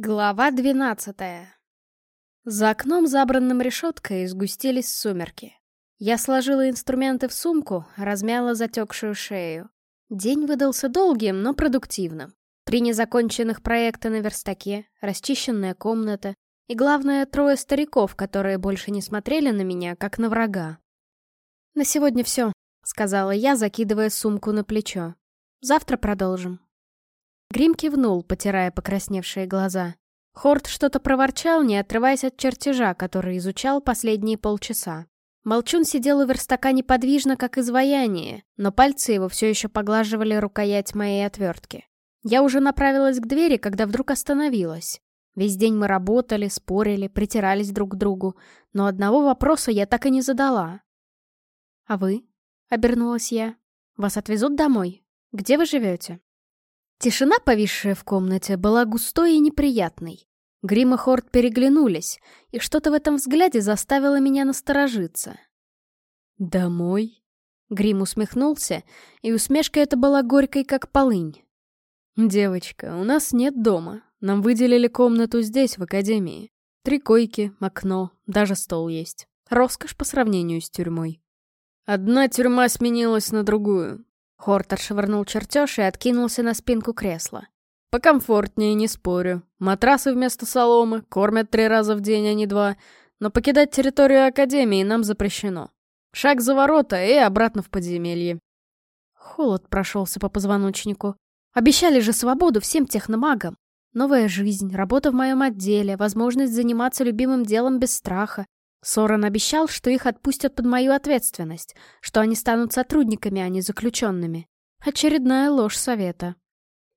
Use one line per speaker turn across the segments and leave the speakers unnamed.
Глава двенадцатая. За окном, забранным решеткой, сгустились сумерки. Я сложила инструменты в сумку, размяла затекшую шею. День выдался долгим, но продуктивным. Три незаконченных проекта на верстаке, расчищенная комната и, главное, трое стариков, которые больше не смотрели на меня, как на врага. «На сегодня все», — сказала я, закидывая сумку на плечо. «Завтра продолжим». Грим кивнул, потирая покрасневшие глаза. Хорт что-то проворчал, не отрываясь от чертежа, который изучал последние полчаса. Молчун сидел у верстака неподвижно, как изваяние, но пальцы его все еще поглаживали рукоять моей отвертки. Я уже направилась к двери, когда вдруг остановилась. Весь день мы работали, спорили, притирались друг к другу, но одного вопроса я так и не задала. «А вы?» — обернулась я. «Вас отвезут домой? Где вы живете?» Тишина, повисшая в комнате, была густой и неприятной. Грим и Хорт переглянулись, и что-то в этом взгляде заставило меня насторожиться. «Домой?» Грим усмехнулся, и усмешка эта была горькой, как полынь. «Девочка, у нас нет дома. Нам выделили комнату здесь, в академии. Три койки, окно, даже стол есть. Роскошь по сравнению с тюрьмой. Одна тюрьма сменилась на другую. Хортер швырнул чертеж и откинулся на спинку кресла. «Покомфортнее, не спорю. Матрасы вместо соломы, кормят три раза в день, а не два. Но покидать территорию Академии нам запрещено. Шаг за ворота и обратно в подземелье». Холод прошелся по позвоночнику. Обещали же свободу всем техномагам. Новая жизнь, работа в моем отделе, возможность заниматься любимым делом без страха. Сорен обещал, что их отпустят под мою ответственность, что они станут сотрудниками, а не заключенными. Очередная ложь совета.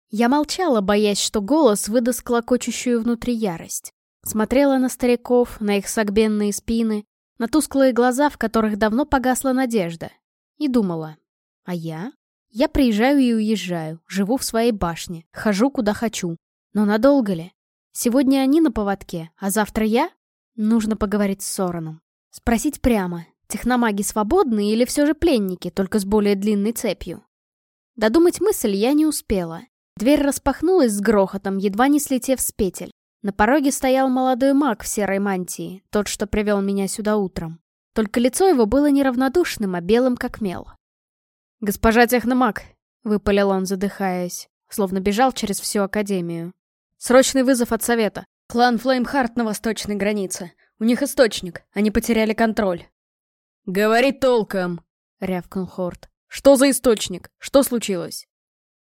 Я молчала, боясь, что голос выдаст клокочущую внутри ярость. Смотрела на стариков, на их согбенные спины, на тусклые глаза, в которых давно погасла надежда. И думала, а я? Я приезжаю и уезжаю, живу в своей башне, хожу куда хочу. Но надолго ли? Сегодня они на поводке, а завтра я? Нужно поговорить с Сораном. Спросить прямо, техномаги свободны или все же пленники, только с более длинной цепью? Додумать мысль я не успела. Дверь распахнулась с грохотом, едва не слетев с петель. На пороге стоял молодой маг в серой мантии, тот, что привел меня сюда утром. Только лицо его было неравнодушным, а белым как мел. «Госпожа техномаг!» — выпалил он, задыхаясь, словно бежал через всю Академию. «Срочный вызов от Совета. Клан Флеймхарт на восточной границе. У них источник. Они потеряли контроль. «Говори толком!» — рявкнул Хорт. «Что за источник? Что случилось?»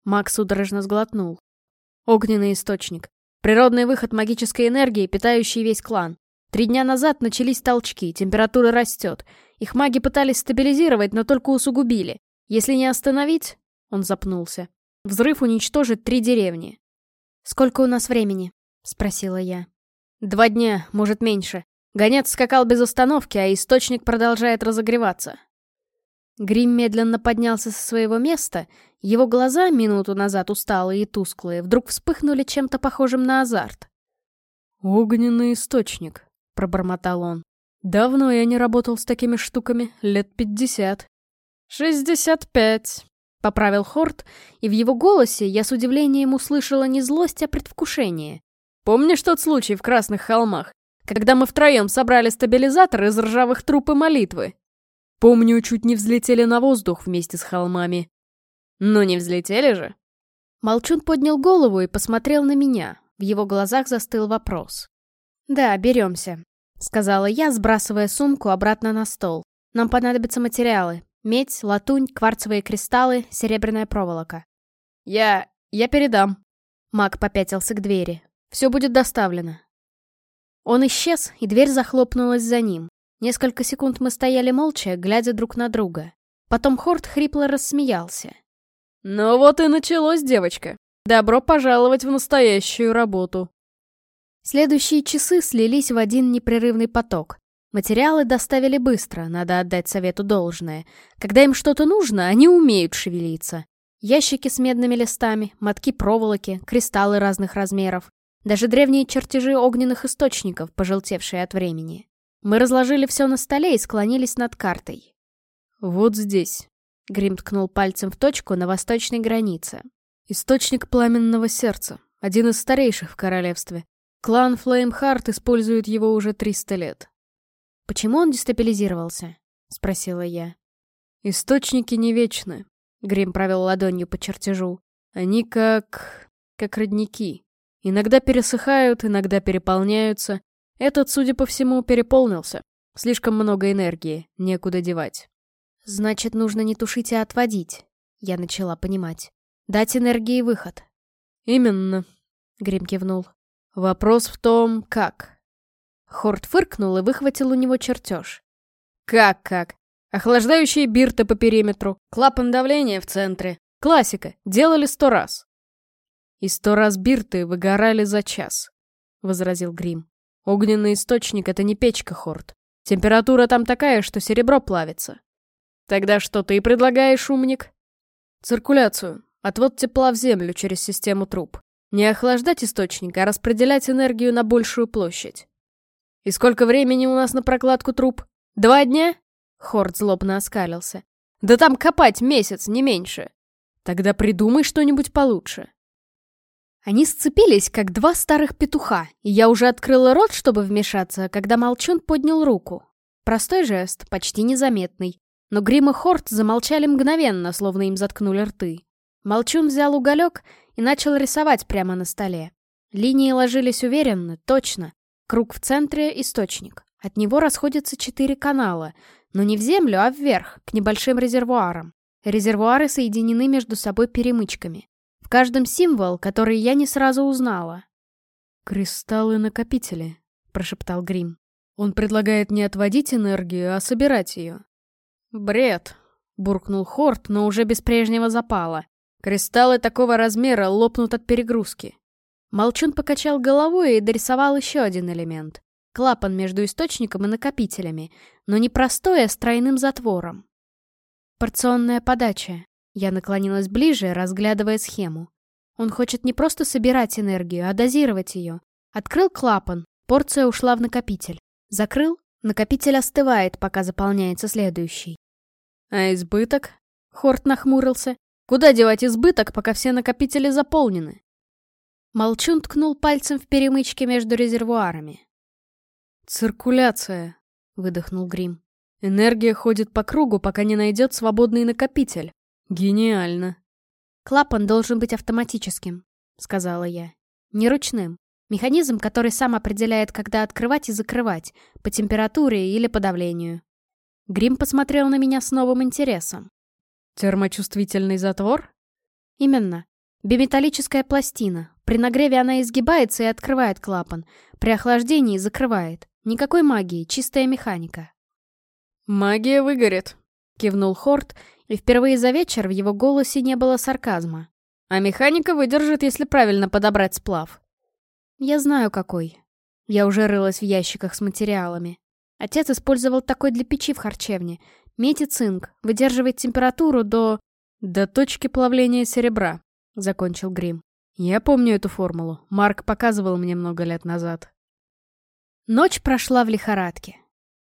Макс судорожно сглотнул. Огненный источник. Природный выход магической энергии, питающий весь клан. Три дня назад начались толчки, температура растет. Их маги пытались стабилизировать, но только усугубили. Если не остановить... Он запнулся. Взрыв уничтожит три деревни. «Сколько у нас времени?» — спросила я. «Два дня, может, меньше. Гонец скакал без остановки, а источник продолжает разогреваться». Грим медленно поднялся со своего места, его глаза, минуту назад усталые и тусклые, вдруг вспыхнули чем-то похожим на азарт. «Огненный источник», — пробормотал он. «Давно я не работал с такими штуками, лет пятьдесят». «Шестьдесят пять», — поправил Хорт, и в его голосе я с удивлением услышала не злость, а предвкушение. Помнишь тот случай в Красных холмах, когда мы втроем собрали стабилизатор из ржавых труп и молитвы? Помню, чуть не взлетели на воздух вместе с холмами. Но не взлетели же? Молчун поднял голову и посмотрел на меня. В его глазах застыл вопрос. «Да, беремся», — сказала я, сбрасывая сумку обратно на стол. «Нам понадобятся материалы. Медь, латунь, кварцевые кристаллы, серебряная проволока». «Я... я передам». Маг попятился к двери. Все будет доставлено». Он исчез, и дверь захлопнулась за ним. Несколько секунд мы стояли молча, глядя друг на друга. Потом Хорт хрипло рассмеялся. «Ну вот и началось, девочка. Добро пожаловать в настоящую работу». Следующие часы слились в один непрерывный поток. Материалы доставили быстро, надо отдать совету должное. Когда им что-то нужно, они умеют шевелиться. Ящики с медными листами, мотки проволоки, кристаллы разных размеров. Даже древние чертежи огненных источников, пожелтевшие от времени. Мы разложили все на столе и склонились над картой. «Вот здесь», — Грим ткнул пальцем в точку на восточной границе. «Источник пламенного сердца, один из старейших в королевстве. Клан Флеймхарт использует его уже 300 лет. «Почему он дестабилизировался?» — спросила я. «Источники не вечны», — Грим провел ладонью по чертежу. «Они как... как родники. Иногда пересыхают, иногда переполняются. Этот, судя по всему, переполнился. Слишком много энергии, некуда девать». «Значит, нужно не тушить, а отводить», — я начала понимать. «Дать энергии выход». «Именно», — Грим кивнул. «Вопрос в том, как». Хорт фыркнул и выхватил у него чертеж. «Как-как? Охлаждающие бирты по периметру, клапан давления в центре. Классика, делали сто раз». «И сто раз бирты выгорали за час», — возразил Грим. «Огненный источник — это не печка, Хорт. Температура там такая, что серебро плавится». «Тогда что ты предлагаешь, умник?» «Циркуляцию. Отвод тепла в землю через систему труб. Не охлаждать источник, а распределять энергию на большую площадь. «И сколько времени у нас на прокладку труб? Два дня?» Хорд злобно оскалился. «Да там копать месяц, не меньше. Тогда придумай что-нибудь получше». Они сцепились, как два старых петуха, и я уже открыла рот, чтобы вмешаться, когда Молчун поднял руку. Простой жест, почти незаметный. Но Грим и Хорт замолчали мгновенно, словно им заткнули рты. Молчун взял уголек и начал рисовать прямо на столе. Линии ложились уверенно, точно. Круг в центре — источник. От него расходятся четыре канала, но не в землю, а вверх, к небольшим резервуарам. Резервуары соединены между собой перемычками. В каждом символ, который я не сразу узнала. «Кристаллы-накопители», — прошептал Грим. «Он предлагает не отводить энергию, а собирать ее». «Бред», — буркнул Хорт, но уже без прежнего запала. Кристаллы такого размера лопнут от перегрузки. Молчун покачал головой и дорисовал еще один элемент. Клапан между источником и накопителями, но не простой, а с тройным затвором. Порционная подача. Я наклонилась ближе, разглядывая схему. Он хочет не просто собирать энергию, а дозировать ее. Открыл клапан, порция ушла в накопитель. Закрыл, накопитель остывает, пока заполняется следующий. А избыток? Хорт нахмурился. Куда девать избыток, пока все накопители заполнены? Молчун ткнул пальцем в перемычке между резервуарами. «Циркуляция», — выдохнул Грим. «Энергия ходит по кругу, пока не найдет свободный накопитель. Гениально». «Клапан должен быть автоматическим», — сказала я. «Не ручным. Механизм, который сам определяет, когда открывать и закрывать, по температуре или по давлению». Грим посмотрел на меня с новым интересом. Термочувствительный затвор? Именно. Биметаллическая пластина. При нагреве она изгибается и открывает клапан. При охлаждении закрывает. Никакой магии, чистая механика. «Магия выгорит», — кивнул Хорт, и впервые за вечер в его голосе не было сарказма. «А механика выдержит, если правильно подобрать сплав». «Я знаю, какой». Я уже рылась в ящиках с материалами. Отец использовал такой для печи в харчевне. Медь и цинк. Выдерживает температуру до... До точки плавления серебра, закончил Грим. Я помню эту формулу. Марк показывал мне много лет назад. Ночь прошла в лихорадке.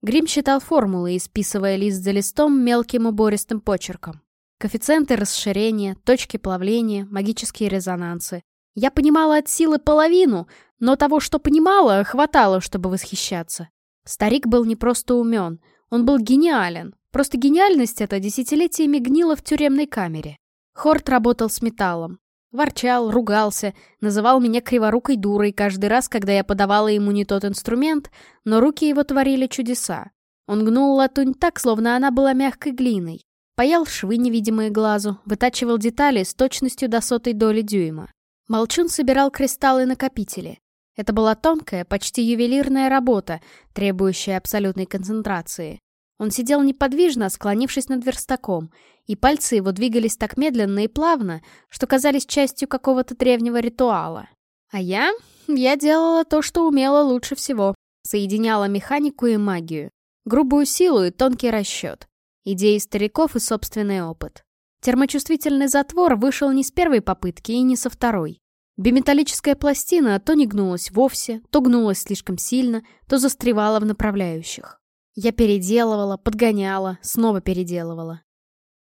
Грим считал формулы, исписывая лист за листом мелким убористым почерком. Коэффициенты расширения, точки плавления, магические резонансы. Я понимала от силы половину, но того, что понимала, хватало, чтобы восхищаться. Старик был не просто умен, он был гениален. Просто гениальность эта десятилетиями гнила в тюремной камере. Хорт работал с металлом. Ворчал, ругался, называл меня криворукой дурой каждый раз, когда я подавала ему не тот инструмент, но руки его творили чудеса. Он гнул латунь так, словно она была мягкой глиной. Паял швы, невидимые глазу, вытачивал детали с точностью до сотой доли дюйма. Молчун собирал кристаллы-накопители. Это была тонкая, почти ювелирная работа, требующая абсолютной концентрации. Он сидел неподвижно, склонившись над верстаком, и пальцы его двигались так медленно и плавно, что казались частью какого-то древнего ритуала. А я? Я делала то, что умела лучше всего. Соединяла механику и магию. Грубую силу и тонкий расчет. Идеи стариков и собственный опыт. Термочувствительный затвор вышел не с первой попытки и не со второй. Биметаллическая пластина то не гнулась вовсе, то гнулась слишком сильно, то застревала в направляющих. Я переделывала, подгоняла, снова переделывала.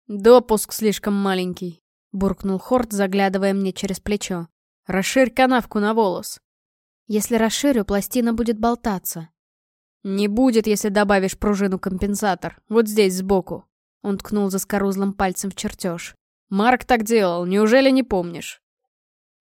«Допуск слишком маленький», — буркнул Хорт, заглядывая мне через плечо. «Расширь канавку на волос». Если расширю, пластина будет болтаться.
Не будет, если добавишь пружину-компенсатор. Вот здесь, сбоку. Он ткнул за скорузлым пальцем в чертеж. Марк так делал, неужели не помнишь?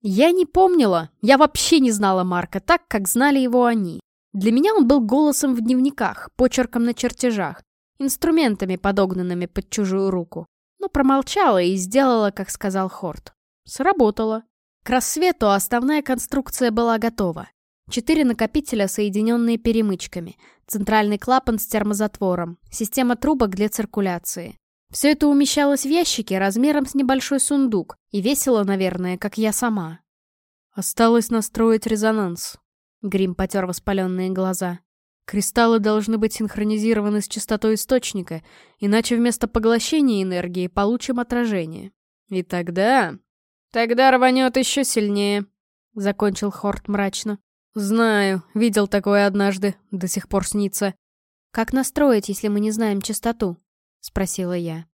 Я не помнила. Я вообще не знала Марка так, как знали его они. Для меня он был голосом в дневниках, почерком на чертежах, инструментами, подогнанными под чужую руку. Но промолчала и сделала, как сказал Хорт. Сработало. К рассвету основная конструкция была готова. Четыре накопителя, соединенные перемычками, центральный клапан с термозатвором, система трубок для циркуляции. Все это умещалось в ящике размером с небольшой сундук и весело, наверное, как я сама. Осталось настроить резонанс. Грим потер воспаленные глаза. Кристаллы должны быть синхронизированы с частотой источника, иначе вместо поглощения энергии получим отражение. И тогда... «Тогда рванет еще сильнее», — закончил Хорт мрачно. «Знаю, видел такое однажды, до сих пор снится».
«Как настроить, если мы не знаем частоту?» — спросила я.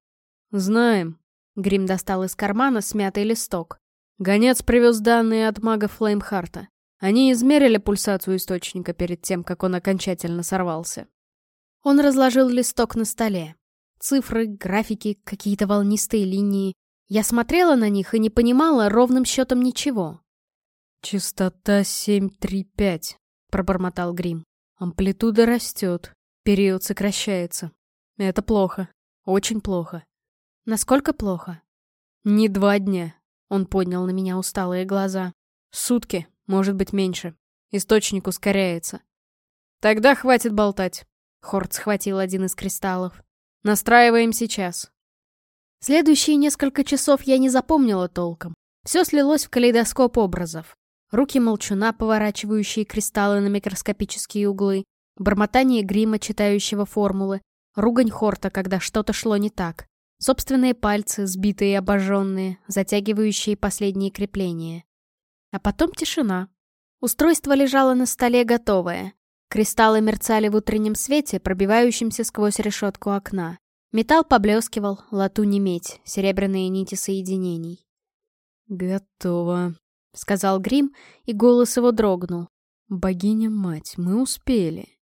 «Знаем». Грим достал из кармана смятый листок. Гонец привез данные от мага Флеймхарта. Они измерили пульсацию источника перед тем, как он окончательно сорвался.
Он разложил листок на столе. Цифры, графики, какие-то волнистые линии. Я смотрела на них и не понимала ровным счетом ничего.
«Частота 735», — пробормотал Грим. «Амплитуда растет, период сокращается. Это плохо, очень плохо».
«Насколько плохо?»
«Не два дня», — он поднял на меня усталые глаза. «Сутки, может быть, меньше. Источник ускоряется». «Тогда хватит болтать», — Хорт схватил один из кристаллов. «Настраиваем сейчас».
Следующие несколько часов я не запомнила толком. Все слилось в калейдоскоп образов. Руки молчуна, поворачивающие кристаллы на микроскопические углы, бормотание грима, читающего формулы, ругань хорта, когда что-то шло не так, собственные пальцы, сбитые и обожженные, затягивающие последние крепления. А потом тишина. Устройство лежало на столе готовое. Кристаллы мерцали в утреннем свете, пробивающемся сквозь решетку окна. Металл поблескивал, латунь и медь, серебряные нити соединений.
«Готово», — сказал Грим, и голос его дрогнул. «Богиня-мать, мы успели».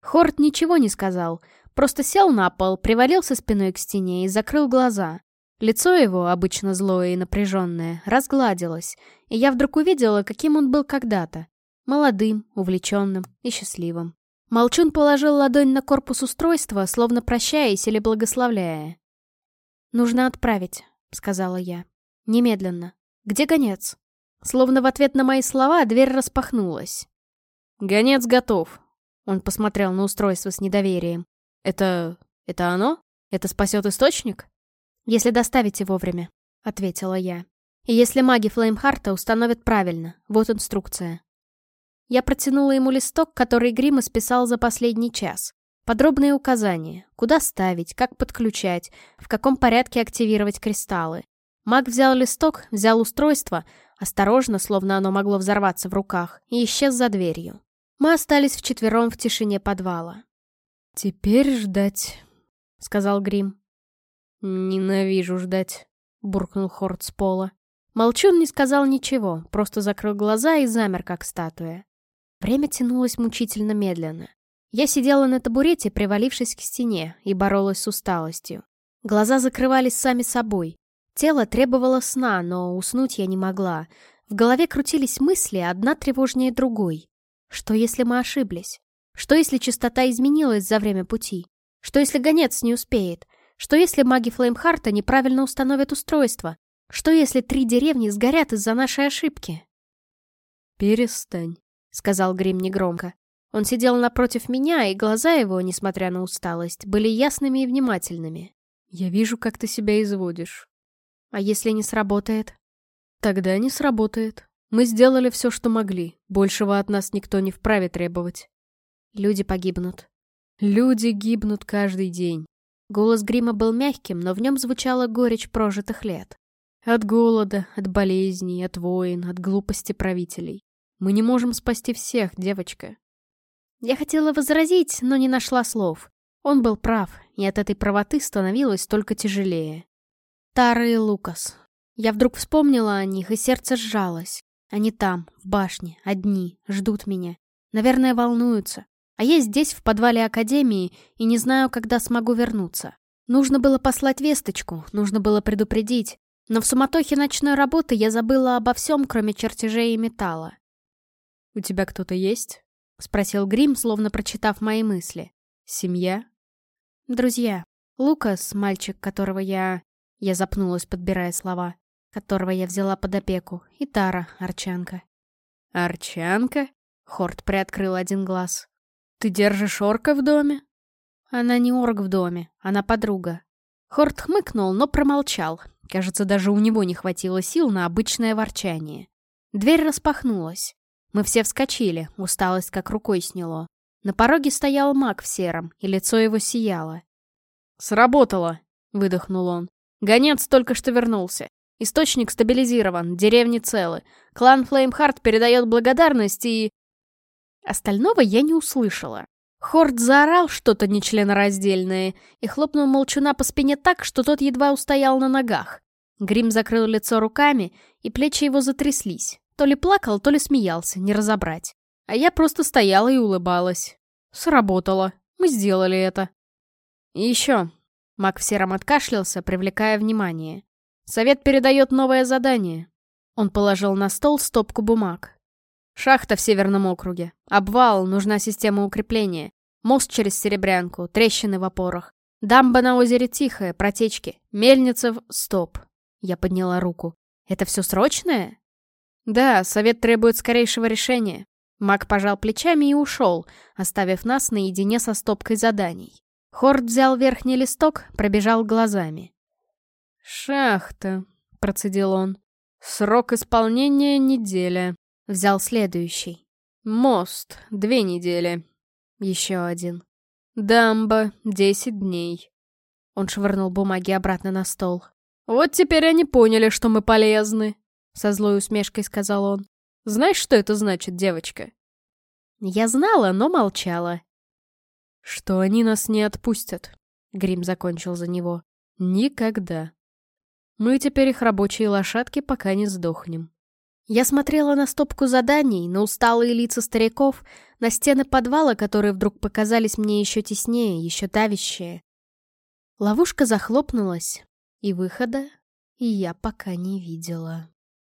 Хорт ничего не сказал, просто сел на пол, привалился спиной к стене и закрыл глаза. Лицо его, обычно злое и напряженное, разгладилось, и я вдруг увидела, каким он был когда-то. Молодым, увлеченным и счастливым. Молчун положил ладонь на корпус устройства, словно прощаясь или благословляя. «Нужно отправить», — сказала я. «Немедленно. Где гонец?» Словно в ответ на мои слова дверь распахнулась.
«Гонец готов», — он посмотрел на устройство с недоверием. «Это... это оно? Это спасет источник?»
«Если доставите вовремя», — ответила я. «И если маги Флеймхарта установят правильно. Вот инструкция». Я протянула ему листок, который Грим исписал за последний час. Подробные указания, куда ставить, как подключать, в каком порядке активировать кристаллы. Маг взял листок, взял устройство, осторожно, словно оно могло взорваться в руках, и исчез за дверью. Мы остались вчетвером в тишине подвала.
«Теперь ждать», — сказал Грим.
«Ненавижу ждать», — буркнул Хорд с пола. Молчун не сказал ничего, просто закрыл глаза и замер, как статуя. Время тянулось мучительно медленно. Я сидела на табурете, привалившись к стене, и боролась с усталостью. Глаза закрывались сами собой. Тело требовало сна, но уснуть я не могла. В голове крутились мысли, одна тревожнее другой. Что если мы ошиблись? Что если частота изменилась за время пути? Что если гонец не успеет? Что если маги Флеймхарта неправильно установят устройство? Что если три деревни сгорят из-за нашей ошибки?
«Перестань», — сказал Грим негромко.
Он сидел напротив меня, и глаза его, несмотря на усталость, были ясными и внимательными.
«Я вижу, как ты себя изводишь».
«А если не сработает?»
«Тогда не сработает. Мы сделали все, что могли. Большего от нас никто не вправе требовать».
«Люди погибнут».
«Люди гибнут каждый день».
Голос Грима был мягким, но в нем звучала горечь прожитых лет.
От голода, от болезней, от войн, от глупости правителей. Мы не можем спасти всех, девочка.
Я хотела возразить, но не нашла слов. Он был прав, и от этой правоты становилось только тяжелее. Тара и Лукас. Я вдруг вспомнила о них, и сердце сжалось. Они там, в башне, одни, ждут меня. Наверное, волнуются. А я здесь, в подвале Академии, и не знаю, когда смогу вернуться. Нужно было послать весточку, нужно было предупредить. Но в суматохе ночной работы я забыла обо всем, кроме чертежей и металла.
«У тебя кто-то есть?» — спросил Грим, словно прочитав мои мысли. «Семья?»
«Друзья. Лукас, мальчик, которого я...» Я запнулась, подбирая слова. Которого я взяла под опеку. И Тара, арчанка.
«Арчанка?» — Хорт приоткрыл один глаз. «Ты держишь орка в доме?»
Она не орк в доме, она подруга. Хорт хмыкнул, но промолчал. Кажется, даже у него не хватило сил на обычное ворчание. Дверь распахнулась. Мы все вскочили, усталость как рукой сняло. На пороге стоял маг в сером, и лицо его сияло.
«Сработало!» — выдохнул он. «Гонец только что вернулся. Источник стабилизирован, деревни целы. Клан Флеймхарт передает благодарность и...»
Остального я не услышала. Хорд заорал что-то нечленораздельное и хлопнул молчуна по спине так, что тот едва устоял на ногах. Грим закрыл лицо руками, и плечи его затряслись. То ли плакал, то ли смеялся, не разобрать. А я просто стояла и улыбалась. Сработало. Мы сделали это.
И еще. Мак в сером откашлялся, привлекая внимание. Совет передает новое задание. Он положил на стол стопку бумаг. Шахта в Северном округе. Обвал, нужна система укрепления. Мост через Серебрянку, трещины в опорах. Дамба на озере Тихое, протечки. Мельница в... Стоп. Я подняла руку. Это все срочное? Да, совет требует скорейшего решения. Маг пожал плечами и ушел, оставив нас наедине со стопкой заданий. Хорд взял верхний листок, пробежал глазами. «Шахта», — процедил он. «Срок исполнения — неделя. Взял следующий. Мост. Две недели. Еще один. Дамба. Десять дней. Он швырнул бумаги обратно на стол. «Вот теперь они поняли, что мы полезны», — со злой усмешкой сказал он. «Знаешь, что это значит, девочка?»
Я знала, но молчала.
«Что они нас не отпустят», — Грим закончил за него. «Никогда. Мы теперь их рабочие лошадки, пока не сдохнем».
Я смотрела на стопку заданий, на усталые лица стариков, на стены подвала, которые вдруг показались мне еще теснее, еще давящие. Ловушка захлопнулась, и выхода я пока не видела.